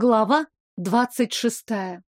Глава двадцать шестая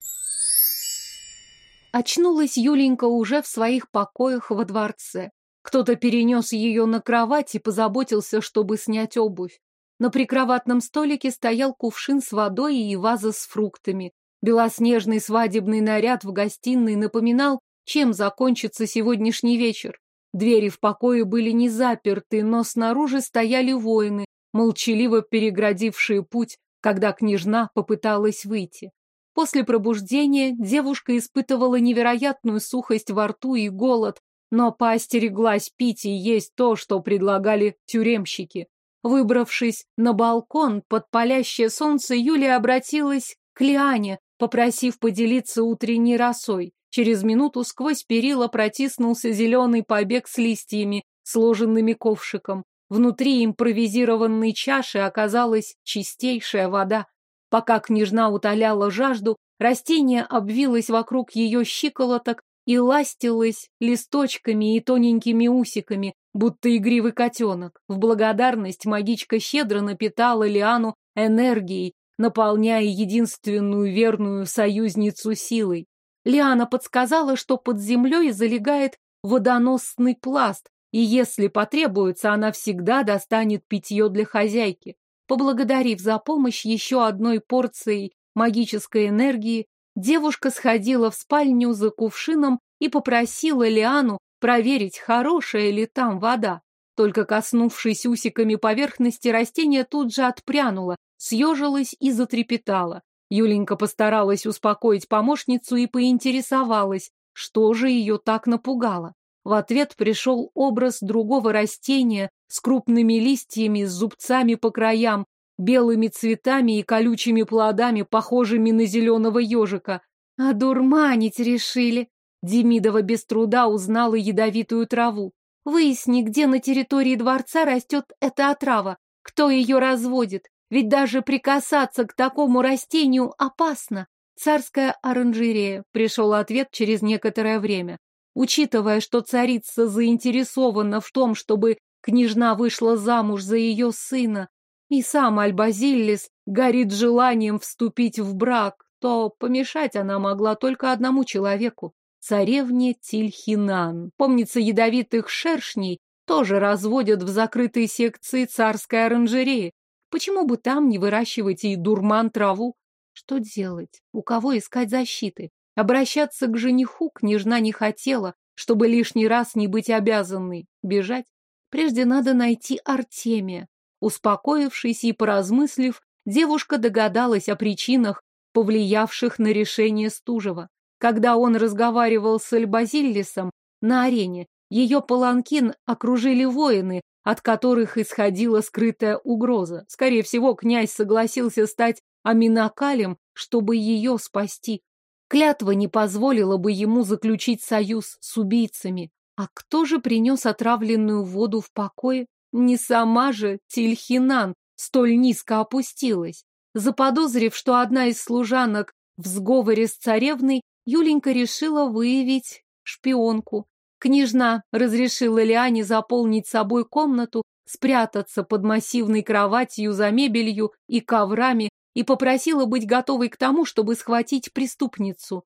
Очнулась Юленька уже в своих покоях во дворце. Кто-то перенес ее на кровать и позаботился, чтобы снять обувь. На прикроватном столике стоял кувшин с водой и ваза с фруктами. Белоснежный свадебный наряд в гостиной напоминал, чем закончится сегодняшний вечер. Двери в покое были не заперты, но снаружи стояли воины, молчаливо переградившие путь, когда княжна попыталась выйти. После пробуждения девушка испытывала невероятную сухость во рту и голод, но поостереглась пить и есть то, что предлагали тюремщики. Выбравшись на балкон под палящее солнце, Юлия обратилась к Лиане, попросив поделиться утренней росой. Через минуту сквозь перила протиснулся зеленый побег с листьями, сложенными ковшиком. Внутри импровизированной чаши оказалась чистейшая вода. Пока княжна утоляла жажду, растение обвилось вокруг ее щиколоток и ластилось листочками и тоненькими усиками, будто игривый котенок. В благодарность магичка щедро напитала Лиану энергией, наполняя единственную верную союзницу силой. Лиана подсказала, что под землей залегает водоносный пласт, и если потребуется, она всегда достанет питье для хозяйки. Поблагодарив за помощь еще одной порцией магической энергии, девушка сходила в спальню за кувшином и попросила Лиану проверить, хорошая ли там вода. Только коснувшись усиками поверхности, растение тут же отпрянуло, съежилось и затрепетало. Юленька постаралась успокоить помощницу и поинтересовалась, что же ее так напугало. В ответ пришел образ другого растения с крупными листьями, с зубцами по краям, белыми цветами и колючими плодами, похожими на зеленого ежика. А дурманить решили. Демидова без труда узнала ядовитую траву. Выясни, где на территории дворца растет эта отрава, кто ее разводит, ведь даже прикасаться к такому растению опасно. Царская оранжерея, пришел ответ через некоторое время. Учитывая, что царица заинтересована в том, чтобы княжна вышла замуж за ее сына, и сам Альбазиллис горит желанием вступить в брак, то помешать она могла только одному человеку — царевне Тильхинан. Помнится, ядовитых шершней тоже разводят в закрытой секции царской оранжереи. Почему бы там не выращивать и дурман траву? Что делать? У кого искать защиты? Обращаться к жениху княжна не хотела, чтобы лишний раз не быть обязанной. Бежать? Прежде надо найти Артемия. Успокоившись и поразмыслив, девушка догадалась о причинах, повлиявших на решение Стужева. Когда он разговаривал с Альбазиллисом на арене, ее паланкин окружили воины, от которых исходила скрытая угроза. Скорее всего, князь согласился стать Аминакалем, чтобы ее спасти. Клятва не позволила бы ему заключить союз с убийцами. А кто же принес отравленную воду в покое? Не сама же Тильхинан столь низко опустилась. Заподозрив, что одна из служанок в сговоре с царевной, Юленька решила выявить шпионку. Княжна разрешила Лиане заполнить собой комнату, спрятаться под массивной кроватью за мебелью и коврами и попросила быть готовой к тому, чтобы схватить преступницу.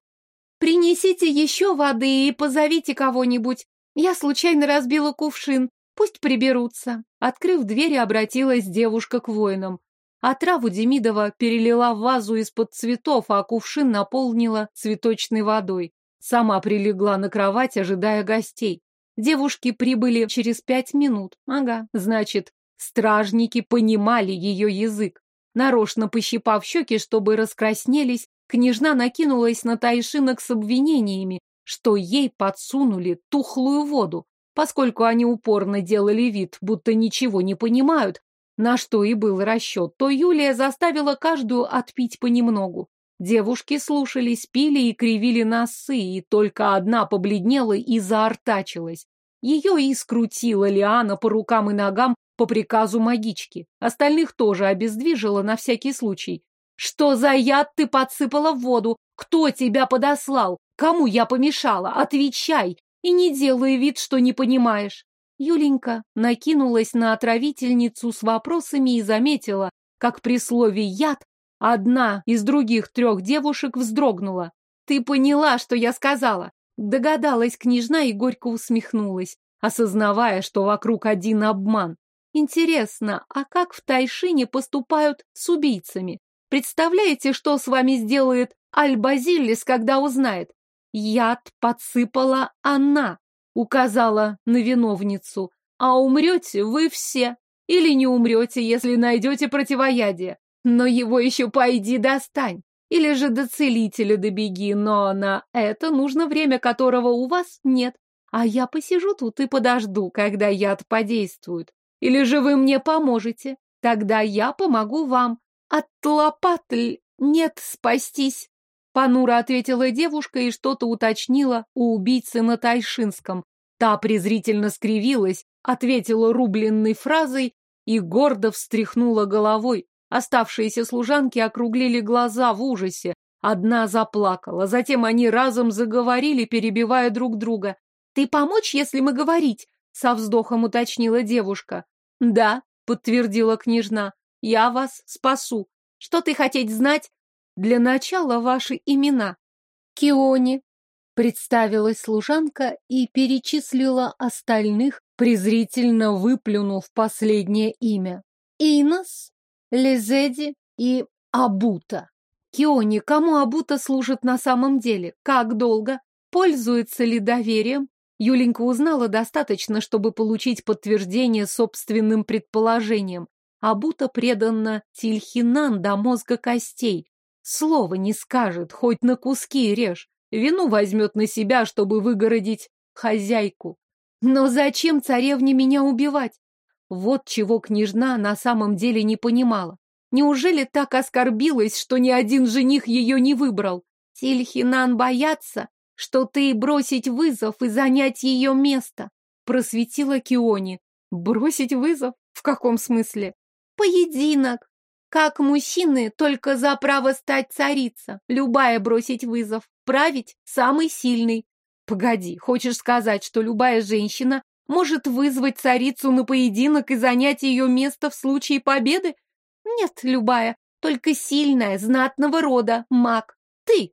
«Принесите еще воды и позовите кого-нибудь. Я случайно разбила кувшин. Пусть приберутся». Открыв дверь, обратилась девушка к воинам. А траву Демидова перелила в вазу из-под цветов, а кувшин наполнила цветочной водой. Сама прилегла на кровать, ожидая гостей. Девушки прибыли через пять минут. Ага, значит, стражники понимали ее язык. Нарочно пощипав щеки, чтобы раскраснелись, княжна накинулась на Тайшинок с обвинениями, что ей подсунули тухлую воду. Поскольку они упорно делали вид, будто ничего не понимают, на что и был расчет, то Юлия заставила каждую отпить понемногу. Девушки слушались, пили и кривили носы, и только одна побледнела и заортачилась. Ее и скрутила Лиана по рукам и ногам по приказу магички. Остальных тоже обездвижила на всякий случай. «Что за яд ты подсыпала в воду? Кто тебя подослал? Кому я помешала? Отвечай! И не делай вид, что не понимаешь!» Юленька накинулась на отравительницу с вопросами и заметила, как при слове «яд» Одна из других трех девушек вздрогнула. «Ты поняла, что я сказала?» Догадалась княжна и горько усмехнулась, осознавая, что вокруг один обман. Интересно, а как в Тайшине поступают с убийцами? Представляете, что с вами сделает Аль-Базиллис, когда узнает? Яд подсыпала она, указала на виновницу. А умрете вы все. Или не умрете, если найдете противоядие. Но его еще пойди достань. Или же до целителя добеги, но на это нужно время, которого у вас нет. А я посижу тут и подожду, когда яд подействует. Или же вы мне поможете? Тогда я помогу вам. От лопатль нет спастись. Понуро ответила девушка и что-то уточнила у убийцы на Тайшинском. Та презрительно скривилась, ответила рубленной фразой и гордо встряхнула головой. Оставшиеся служанки округлили глаза в ужасе. Одна заплакала, затем они разом заговорили, перебивая друг друга. «Ты помочь, если мы говорить?» — со вздохом уточнила девушка. «Да», — подтвердила княжна, — «я вас спасу. Что ты хотеть знать?» «Для начала ваши имена». «Киони», — представилась служанка и перечислила остальных, презрительно выплюнув последнее имя. «Инос, Лизеди и Абута». Киони, кому Абута служит на самом деле? Как долго? Пользуется ли доверием? Юленька узнала достаточно, чтобы получить подтверждение собственным предположениям. А будто преданно Тильхинан до мозга костей. Слова не скажет, хоть на куски режь. Вину возьмет на себя, чтобы выгородить хозяйку. Но зачем царевне меня убивать? Вот чего княжна на самом деле не понимала. Неужели так оскорбилась, что ни один жених ее не выбрал? Тильхинан боятся, что ты бросить вызов и занять ее место, просветила Киони. Бросить вызов? В каком смысле? Поединок. Как мужчины только за право стать царица. Любая бросить вызов. Править самый сильный. Погоди, хочешь сказать, что любая женщина может вызвать царицу на поединок и занять ее место в случае победы? Нет, любая, только сильная, знатного рода, маг. Ты.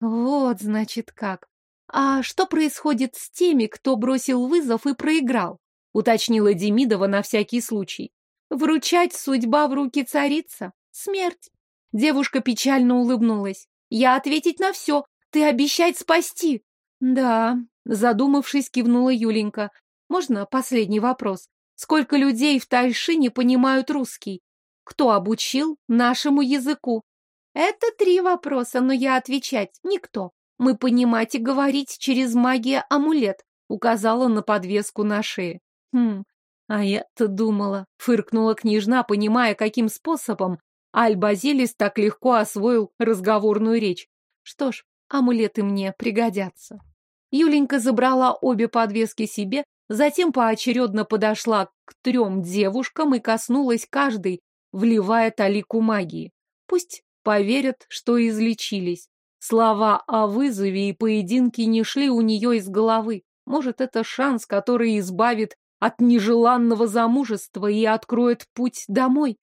Вот, значит, как. А что происходит с теми, кто бросил вызов и проиграл? Уточнила Демидова на всякий случай. Вручать судьба в руки царица? Смерть. Девушка печально улыбнулась. Я ответить на все. Ты обещать спасти. Да, задумавшись, кивнула Юленька. Можно последний вопрос? Сколько людей в Тайшине понимают русский? Кто обучил нашему языку? Это три вопроса, но я отвечать никто. Мы понимать и говорить через магия амулет, указала на подвеску на шее. Хм, а я-то думала, фыркнула княжна, понимая, каким способом Аль-Базилис так легко освоил разговорную речь. Что ж, амулеты мне пригодятся. Юленька забрала обе подвески себе, затем поочередно подошла к трем девушкам и коснулась каждой, вливая талику магии. Пусть поверят, что излечились. Слова о вызове и поединке не шли у нее из головы. Может, это шанс, который избавит от нежеланного замужества и откроет путь домой.